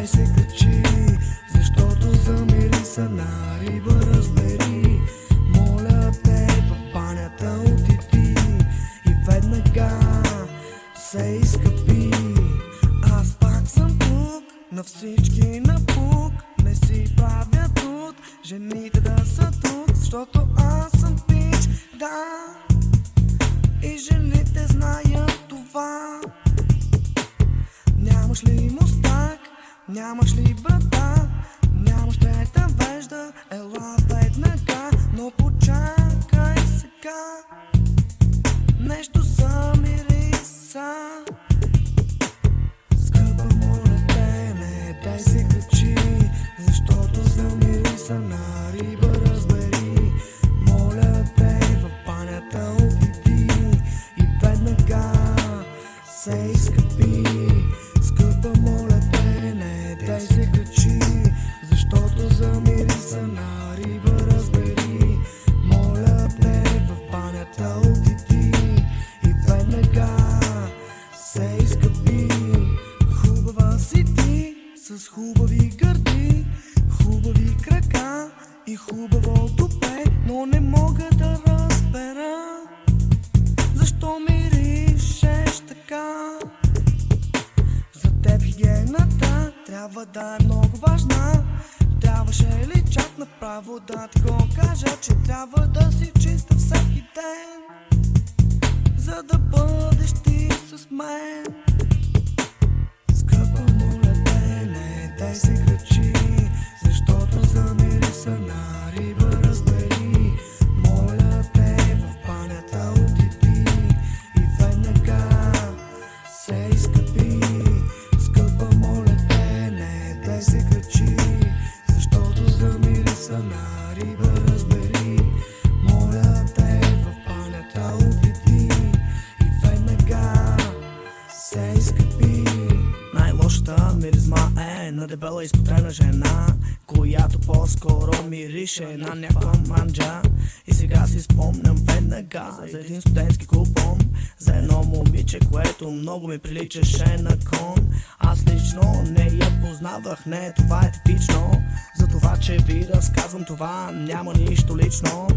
Дай се качи, защото замириса на риба разбери. Моля те в банята отиди и веднага се изкъпи. Аз пак съм тук, на всички напук. Не си правя труд, жените да са тук Защото аз съм пич, да И жените знаят това. Нямаш ли му нямаш ли брата Нямаш трета вежда, ела веднага Но почакай хубави гърди Хубави крака и хубаво тупе Но не мога да разбера Защо миришеш така. За теб хигиената трябва да е много важна. Трябваше ли чак направо да ти го кажа Че трябва да си чиста всеки ден За да бъдеш ти с мен? Скъпа, моля те, не на дебела изпотребна жена Която по-скоро мирише на някаква манджа И сега си спомням веднага за един студентски купон За едно момиче, което много ми приличаше на кон. Аз лично не я познавах, не това е типично. За това, че ви разказвам това, няма нищо лично.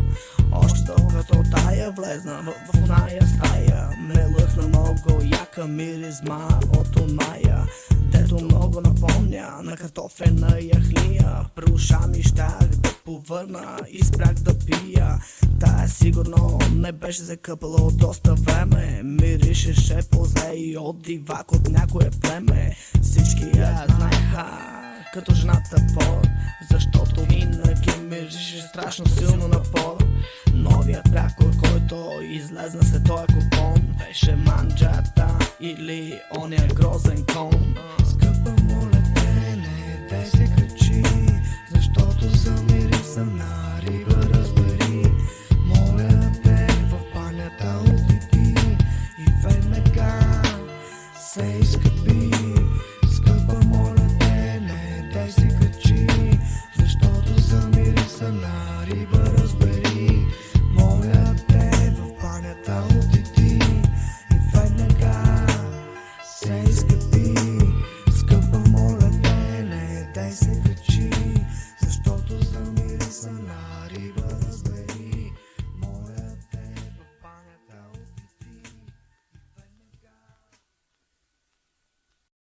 Още докато тая влезна в, в оная стая Ме лъхна много яка миризма от оная Дето много напомня на картофена яхния При уша ми щях да повърна и спрях да пия. Тая сигурно не беше закъпала от доста време. Миришеше по-зле и от дивак от някое племе. Всички я знаеха като жената по Защото винаги мирише страшно силно на пор. Новият прякор, който излезна след този купон Беше манджата или ония грозен кон. Скъпа, моля те, не дай се качи Защото замириса на риба